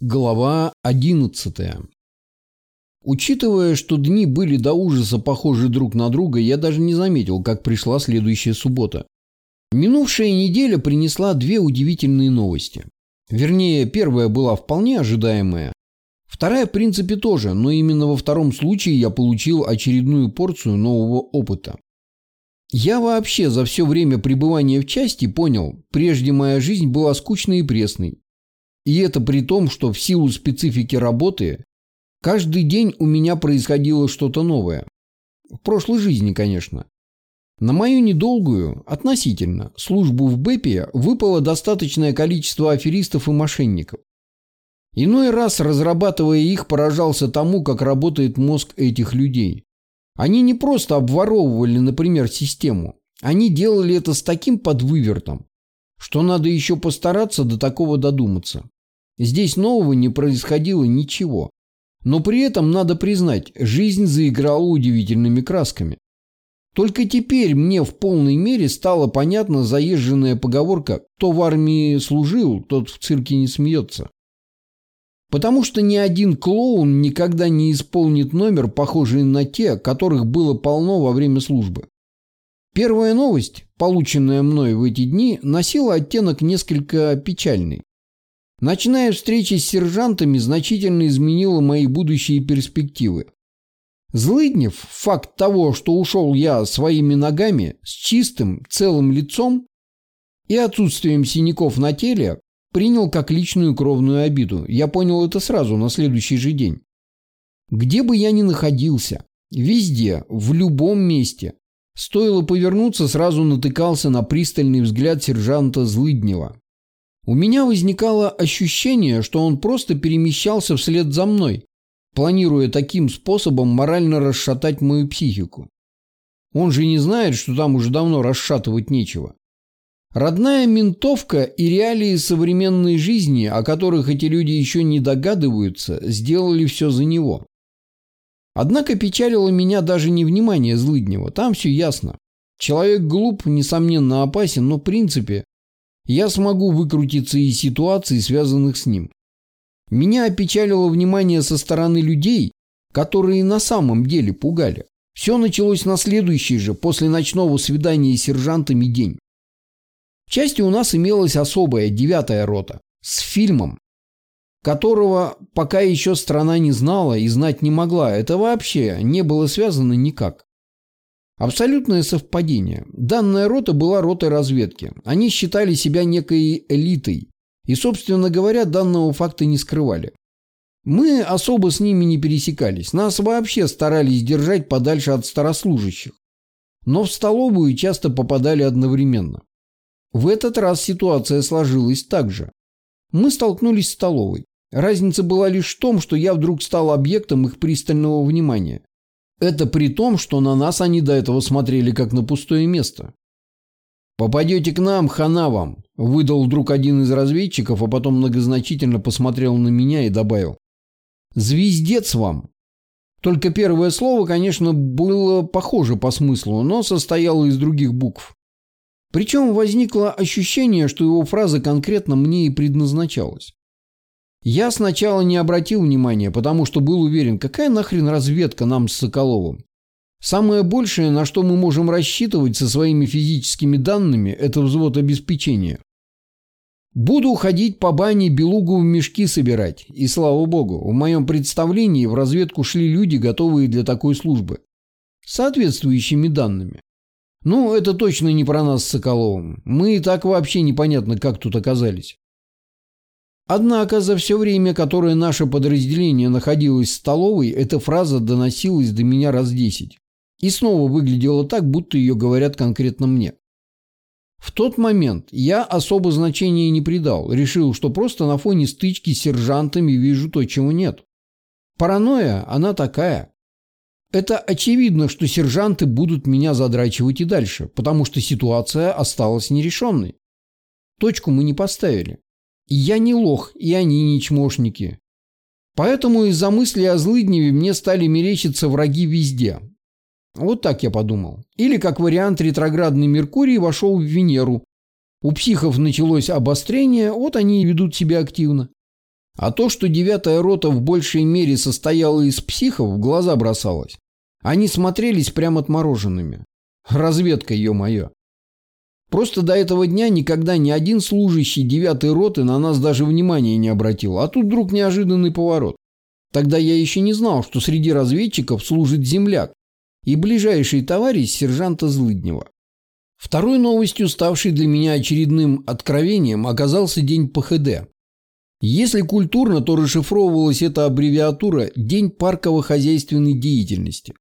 Глава 11. Учитывая, что дни были до ужаса похожи друг на друга, я даже не заметил, как пришла следующая суббота. Минувшая неделя принесла две удивительные новости. Вернее, первая была вполне ожидаемая. Вторая, в принципе, тоже, но именно во втором случае я получил очередную порцию нового опыта. Я вообще за все время пребывания в части понял, прежде моя жизнь была скучной и пресной. И это при том, что в силу специфики работы каждый день у меня происходило что-то новое. В прошлой жизни, конечно. На мою недолгую, относительно, службу в БЭПе выпало достаточное количество аферистов и мошенников. Иной раз, разрабатывая их, поражался тому, как работает мозг этих людей. Они не просто обворовывали, например, систему. Они делали это с таким подвывертом, что надо еще постараться до такого додуматься. Здесь нового не происходило ничего. Но при этом, надо признать, жизнь заиграла удивительными красками. Только теперь мне в полной мере стала понятна заезженная поговорка «Кто в армии служил, тот в цирке не смеется». Потому что ни один клоун никогда не исполнит номер, похожий на те, которых было полно во время службы. Первая новость, полученная мной в эти дни, носила оттенок несколько печальный. Ночная встреча с сержантами значительно изменила мои будущие перспективы. Злыднев факт того, что ушел я своими ногами с чистым, целым лицом и отсутствием синяков на теле, принял как личную кровную обиду. Я понял это сразу, на следующий же день. Где бы я ни находился, везде, в любом месте, стоило повернуться, сразу натыкался на пристальный взгляд сержанта Злыднева. У меня возникало ощущение, что он просто перемещался вслед за мной, планируя таким способом морально расшатать мою психику. Он же не знает, что там уже давно расшатывать нечего. Родная ментовка и реалии современной жизни, о которых эти люди еще не догадываются, сделали все за него. Однако печалило меня даже не внимание Злыднева, там все ясно. Человек глуп, несомненно опасен, но в принципе я смогу выкрутиться из ситуаций, связанных с ним. Меня опечалило внимание со стороны людей, которые на самом деле пугали. Все началось на следующий же, после ночного свидания с сержантами день. В части у нас имелась особая, девятая рота, с фильмом, которого пока еще страна не знала и знать не могла. Это вообще не было связано никак. Абсолютное совпадение. Данная рота была ротой разведки. Они считали себя некой элитой. И, собственно говоря, данного факта не скрывали. Мы особо с ними не пересекались. Нас вообще старались держать подальше от старослужащих. Но в столовую часто попадали одновременно. В этот раз ситуация сложилась так же. Мы столкнулись в столовой. Разница была лишь в том, что я вдруг стал объектом их пристального внимания. Это при том, что на нас они до этого смотрели как на пустое место. «Попадете к нам, хана вам», – выдал вдруг один из разведчиков, а потом многозначительно посмотрел на меня и добавил. «Звездец вам». Только первое слово, конечно, было похоже по смыслу, но состояло из других букв. Причем возникло ощущение, что его фраза конкретно мне и предназначалась. Я сначала не обратил внимания, потому что был уверен, какая нахрен разведка нам с Соколовым. Самое большее, на что мы можем рассчитывать со своими физическими данными, это взвод обеспечения. Буду ходить по бане белугу в мешки собирать. И слава богу, в моем представлении в разведку шли люди, готовые для такой службы. Соответствующими данными. Ну, это точно не про нас с Соколовым. Мы и так вообще непонятно, как тут оказались. Однако за все время, которое наше подразделение находилось в столовой, эта фраза доносилась до меня раз десять. И снова выглядела так, будто ее говорят конкретно мне. В тот момент я особо значения не придал, решил, что просто на фоне стычки с сержантами вижу то, чего нет. Паранойя, она такая. Это очевидно, что сержанты будут меня задрачивать и дальше, потому что ситуация осталась нерешенной. Точку мы не поставили. Я не лох, и они не чмошники. Поэтому из-за мысли о злыдневе мне стали мерещиться враги везде. Вот так я подумал. Или как вариант ретроградный Меркурий вошел в Венеру. У психов началось обострение, вот они и ведут себя активно. А то, что девятая рота в большей мере состояла из психов, в глаза бросалось. Они смотрелись прямо отмороженными. Разведка, ё-моё. Просто до этого дня никогда ни один служащий девятой роты на нас даже внимания не обратил. А тут вдруг неожиданный поворот. Тогда я еще не знал, что среди разведчиков служит земляк и ближайший товарищ сержанта Злыднева. Второй новостью, ставшей для меня очередным откровением, оказался день ПХД. Если культурно, то расшифровывалась эта аббревиатура «День парково-хозяйственной деятельности».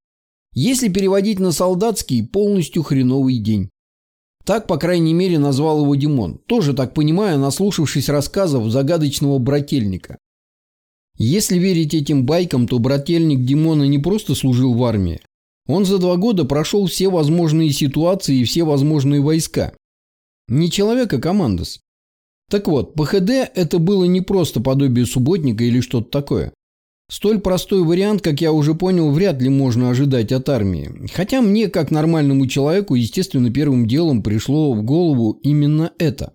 Если переводить на солдатский, полностью хреновый день. Так, по крайней мере, назвал его Димон, тоже так понимая, наслушавшись рассказов загадочного брательника. Если верить этим байкам, то брательник Димона не просто служил в армии. Он за два года прошел все возможные ситуации и все возможные войска. Не человек, а командос. Так вот, ПХД это было не просто подобие субботника или что-то такое. Столь простой вариант, как я уже понял, вряд ли можно ожидать от армии. Хотя мне, как нормальному человеку, естественно, первым делом пришло в голову именно это.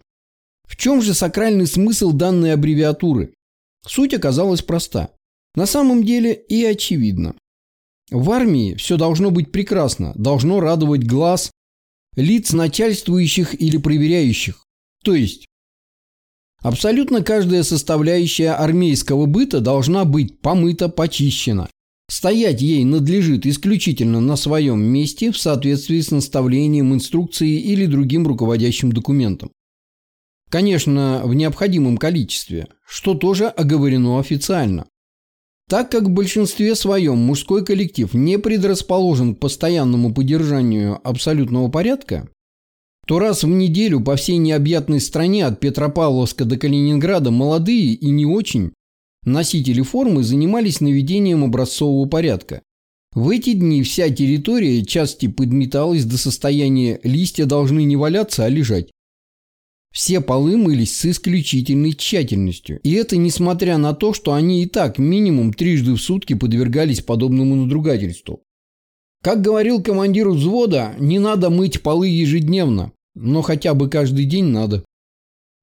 В чем же сакральный смысл данной аббревиатуры? Суть оказалась проста. На самом деле и очевидно. В армии все должно быть прекрасно, должно радовать глаз лиц начальствующих или проверяющих. То есть, абсолютно каждая составляющая армейского быта должна быть помыта, почищена. Стоять ей надлежит исключительно на своем месте в соответствии с наставлением, инструкцией или другим руководящим документом. Конечно, в необходимом количестве, что тоже оговорено официально. Так как в большинстве своем мужской коллектив не предрасположен к постоянному поддержанию абсолютного порядка, то раз в неделю по всей необъятной стране от Петропавловска до Калининграда молодые и не очень носители формы занимались наведением образцового порядка. В эти дни вся территория части подметалась до состояния листья должны не валяться, а лежать. Все полы мылись с исключительной тщательностью. И это несмотря на то, что они и так минимум трижды в сутки подвергались подобному надругательству. Как говорил командир взвода, не надо мыть полы ежедневно, но хотя бы каждый день надо.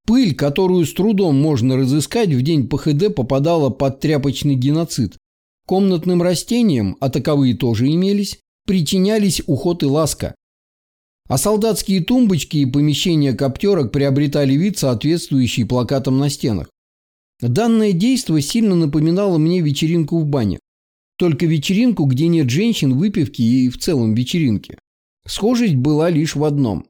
Пыль, которую с трудом можно разыскать, в день ПХД попадала под тряпочный геноцид. Комнатным растениям, а таковые тоже имелись, причинялись уход и ласка а солдатские тумбочки и помещения коптерок приобретали вид, соответствующий плакатам на стенах. Данное действо сильно напоминало мне вечеринку в бане. Только вечеринку, где нет женщин, выпивки и в целом вечеринки. Схожесть была лишь в одном.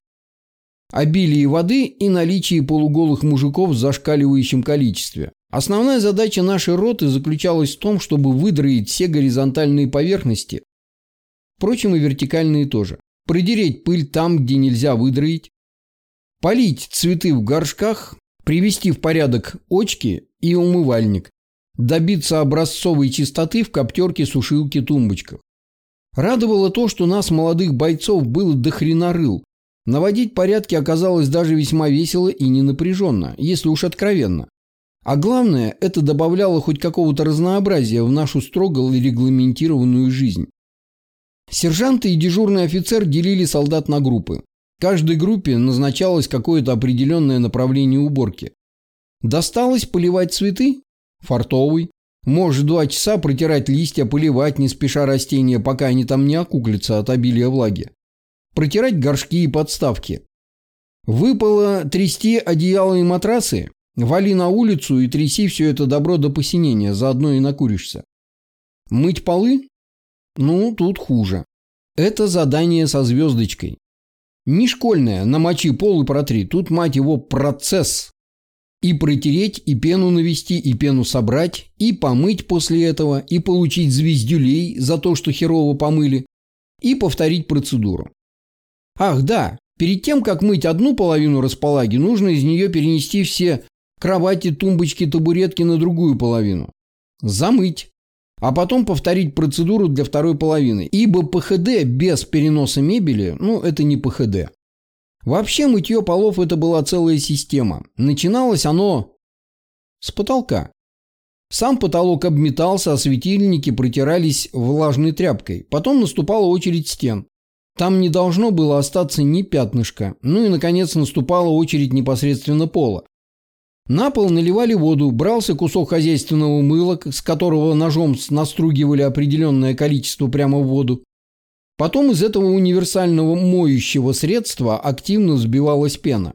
Обилие воды и наличие полуголых мужиков в зашкаливающем количестве. Основная задача нашей роты заключалась в том, чтобы выдроить все горизонтальные поверхности, впрочем и вертикальные тоже продереть пыль там, где нельзя выдроить, полить цветы в горшках, привести в порядок очки и умывальник, добиться образцовой чистоты в коптерке, сушилке, тумбочках. Радовало то, что нас, молодых бойцов, было до хрена рыл. Наводить порядки оказалось даже весьма весело и не напряженно, если уж откровенно. А главное, это добавляло хоть какого-то разнообразия в нашу строго регламентированную жизнь. Сержанты и дежурный офицер делили солдат на группы. Каждой группе назначалось какое-то определенное направление уборки. Досталось поливать цветы? Фартовый. Можешь два часа протирать листья, поливать, не спеша растения, пока они там не окуклятся от обилия влаги. Протирать горшки и подставки. Выпало трясти одеяло и матрасы? Вали на улицу и тряси все это добро до посинения, заодно и накуришься. Мыть полы? Ну, тут хуже. Это задание со звездочкой. Не школьное, намочи пол и протри. Тут, мать его, процесс. И протереть, и пену навести, и пену собрать, и помыть после этого, и получить звездюлей за то, что херово помыли, и повторить процедуру. Ах, да, перед тем, как мыть одну половину располаги, нужно из нее перенести все кровати, тумбочки, табуретки на другую половину. Замыть а потом повторить процедуру для второй половины, ибо ПХД без переноса мебели, ну, это не ПХД. Вообще мытье полов это была целая система. Начиналось оно с потолка. Сам потолок обметался, а светильники протирались влажной тряпкой. Потом наступала очередь стен. Там не должно было остаться ни пятнышка. Ну и, наконец, наступала очередь непосредственно пола. На пол наливали воду, брался кусок хозяйственного мыла, с которого ножом настругивали определенное количество прямо в воду. Потом из этого универсального моющего средства активно взбивалась пена.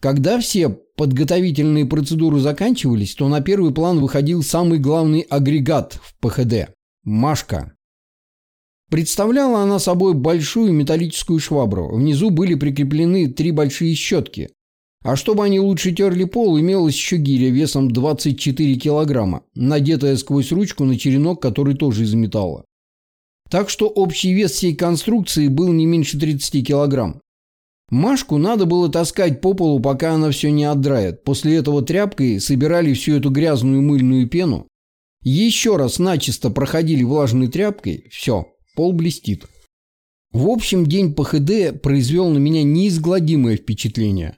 Когда все подготовительные процедуры заканчивались, то на первый план выходил самый главный агрегат в ПХД – Машка. Представляла она собой большую металлическую швабру. Внизу были прикреплены три большие щетки. А чтобы они лучше терли пол, имелась еще гиря весом 24 килограмма, надетая сквозь ручку на черенок, который тоже из металла. Так что общий вес всей конструкции был не меньше 30 килограмм. Машку надо было таскать по полу, пока она все не отдрает. После этого тряпкой собирали всю эту грязную мыльную пену. Еще раз начисто проходили влажной тряпкой. Все, пол блестит. В общем, день ПХД произвел на меня неизгладимое впечатление.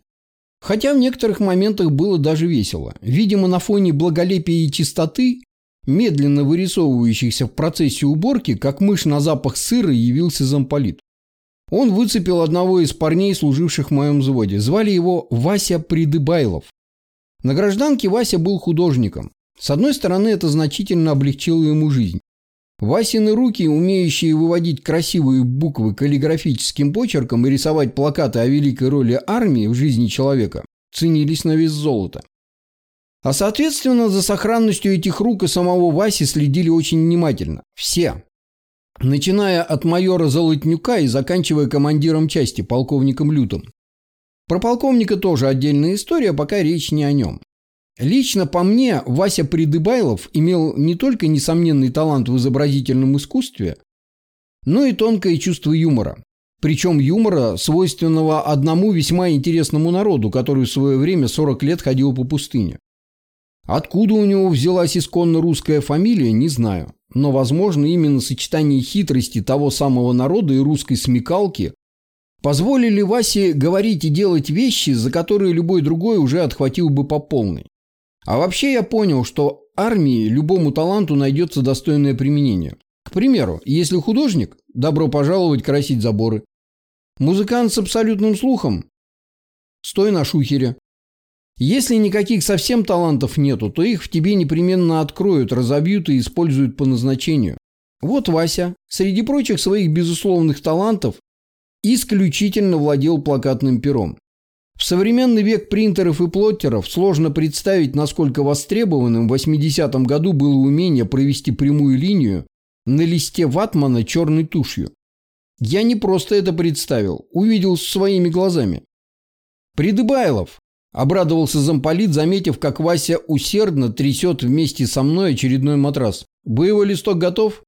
Хотя в некоторых моментах было даже весело. Видимо, на фоне благолепия и чистоты, медленно вырисовывающихся в процессе уборки, как мышь на запах сыра явился замполит. Он выцепил одного из парней, служивших в моем взводе. Звали его Вася Придыбайлов. На гражданке Вася был художником. С одной стороны, это значительно облегчило ему жизнь. Васины руки, умеющие выводить красивые буквы каллиграфическим почерком и рисовать плакаты о великой роли армии в жизни человека, ценились на вес золота. А соответственно, за сохранностью этих рук и самого Васи следили очень внимательно. Все начиная от майора Золотнюка и заканчивая командиром части, полковником Лютом. Про полковника тоже отдельная история, пока речь не о нем. Лично по мне, Вася Придыбайлов имел не только несомненный талант в изобразительном искусстве, но и тонкое чувство юмора. Причем юмора, свойственного одному весьма интересному народу, который в свое время 40 лет ходил по пустыне. Откуда у него взялась исконно русская фамилия, не знаю. Но, возможно, именно сочетание хитрости того самого народа и русской смекалки позволили Васе говорить и делать вещи, за которые любой другой уже отхватил бы по полной. А вообще я понял, что армии любому таланту найдется достойное применение. К примеру, если художник, добро пожаловать красить заборы. Музыкант с абсолютным слухом, стой на шухере. Если никаких совсем талантов нету, то их в тебе непременно откроют, разобьют и используют по назначению. Вот Вася, среди прочих своих безусловных талантов, исключительно владел плакатным пером. В современный век принтеров и плоттеров сложно представить, насколько востребованным в 80-м году было умение провести прямую линию на листе ватмана черной тушью. Я не просто это представил, увидел своими глазами. Придыбайлов, Обрадовался замполит, заметив, как Вася усердно трясет вместе со мной очередной матрас. «Боевой листок готов?»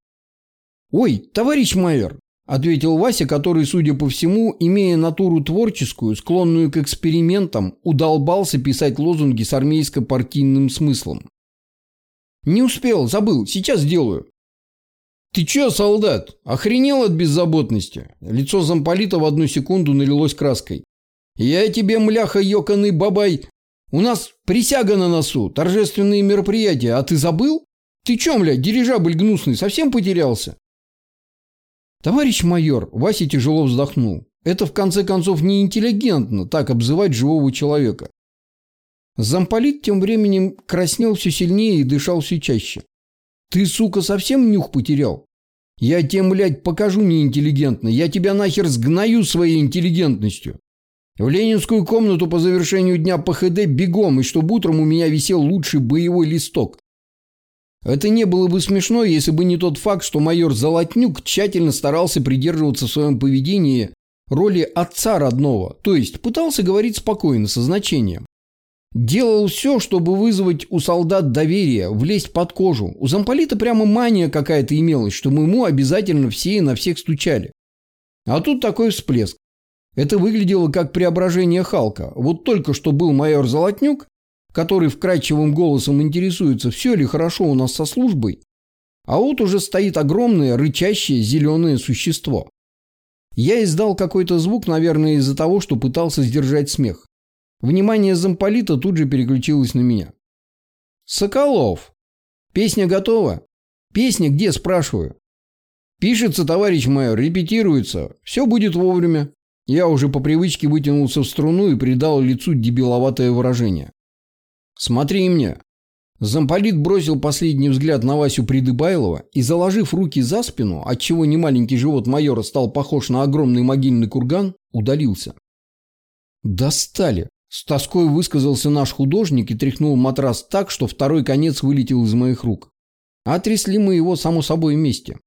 «Ой, товарищ майор!» – ответил Вася, который, судя по всему, имея натуру творческую, склонную к экспериментам, удолбался писать лозунги с армейско-партийным смыслом. «Не успел, забыл, сейчас сделаю». «Ты чё, солдат, охренел от беззаботности?» Лицо замполита в одну секунду налилось краской. Я тебе, мляха, ёканый бабай. У нас присяга на носу, торжественные мероприятия, а ты забыл? Ты чё, блядь, дирижабль гнусный, совсем потерялся? Товарищ майор, Вася тяжело вздохнул. Это в конце концов неинтеллигентно так обзывать живого человека. Замполит тем временем краснел все сильнее и дышал все чаще. Ты, сука, совсем нюх потерял? Я тебе, блядь, покажу неинтеллигентно. Я тебя нахер сгною своей интеллигентностью. В ленинскую комнату по завершению дня ПХД бегом, и чтобы утром у меня висел лучший боевой листок. Это не было бы смешно, если бы не тот факт, что майор Золотнюк тщательно старался придерживаться в своем поведении роли отца родного, то есть пытался говорить спокойно, со значением. Делал все, чтобы вызвать у солдат доверие, влезть под кожу. У замполита прямо мания какая-то имелась, что мы ему обязательно все и на всех стучали. А тут такой всплеск. Это выглядело как преображение Халка. Вот только что был майор Золотнюк, который вкрадчивым голосом интересуется, все ли хорошо у нас со службой, а вот уже стоит огромное рычащее зеленое существо. Я издал какой-то звук, наверное, из-за того, что пытался сдержать смех. Внимание замполита тут же переключилось на меня. «Соколов! Песня готова? Песня где, спрашиваю?» «Пишется, товарищ майор, репетируется. Все будет вовремя». Я уже по привычке вытянулся в струну и придал лицу дебиловатое выражение. Смотри мне. Замполит бросил последний взгляд на Васю Придыбайлова и, заложив руки за спину, отчего немаленький живот майора стал похож на огромный могильный курган, удалился. «Достали!» С тоской высказался наш художник и тряхнул матрас так, что второй конец вылетел из моих рук. А трясли мы его, само собой, вместе.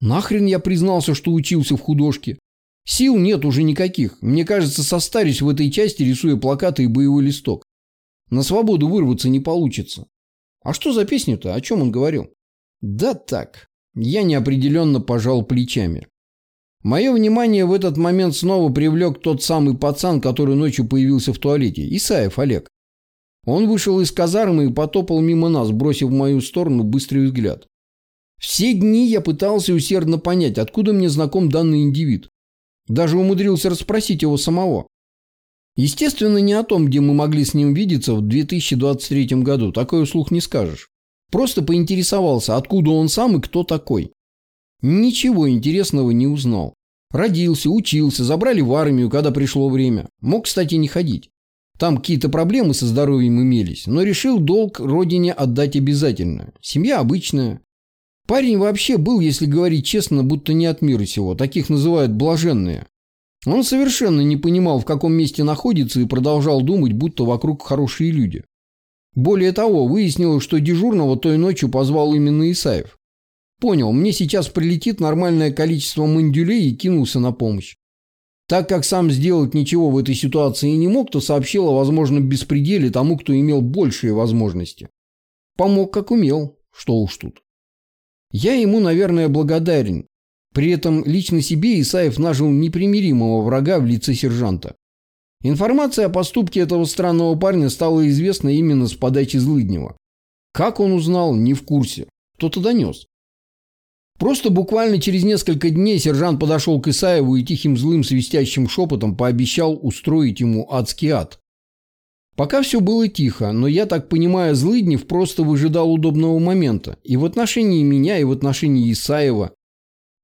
Нахрен я признался, что учился в художке? Сил нет уже никаких. Мне кажется, состарюсь в этой части, рисуя плакаты и боевой листок. На свободу вырваться не получится. А что за песня-то? О чем он говорил? Да так. Я неопределенно пожал плечами. Мое внимание в этот момент снова привлек тот самый пацан, который ночью появился в туалете. Исаев Олег. Он вышел из казармы и потопал мимо нас, бросив в мою сторону быстрый взгляд. Все дни я пытался усердно понять, откуда мне знаком данный индивид. Даже умудрился расспросить его самого. Естественно, не о том, где мы могли с ним видеться в 2023 году, такой услуг не скажешь. Просто поинтересовался, откуда он сам и кто такой. Ничего интересного не узнал. Родился, учился, забрали в армию, когда пришло время. Мог, кстати, не ходить. Там какие-то проблемы со здоровьем имелись, но решил долг родине отдать обязательно. Семья обычная. Парень вообще был, если говорить честно, будто не от мира сего. Таких называют блаженные. Он совершенно не понимал, в каком месте находится, и продолжал думать, будто вокруг хорошие люди. Более того, выяснилось, что дежурного той ночью позвал именно Исаев. Понял, мне сейчас прилетит нормальное количество мандюлей и кинулся на помощь. Так как сам сделать ничего в этой ситуации не мог, то сообщил о возможном беспределе тому, кто имел большие возможности. Помог как умел, что уж тут. Я ему, наверное, благодарен. При этом лично себе Исаев нажил непримиримого врага в лице сержанта. Информация о поступке этого странного парня стала известна именно с подачи Злыднева. Как он узнал, не в курсе. Кто-то донес. Просто буквально через несколько дней сержант подошел к Исаеву и тихим злым свистящим шепотом пообещал устроить ему адский ад. Пока все было тихо, но я так понимаю, Злыднев просто выжидал удобного момента и в отношении меня, и в отношении Исаева.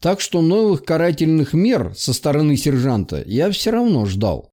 Так что новых карательных мер со стороны сержанта я все равно ждал.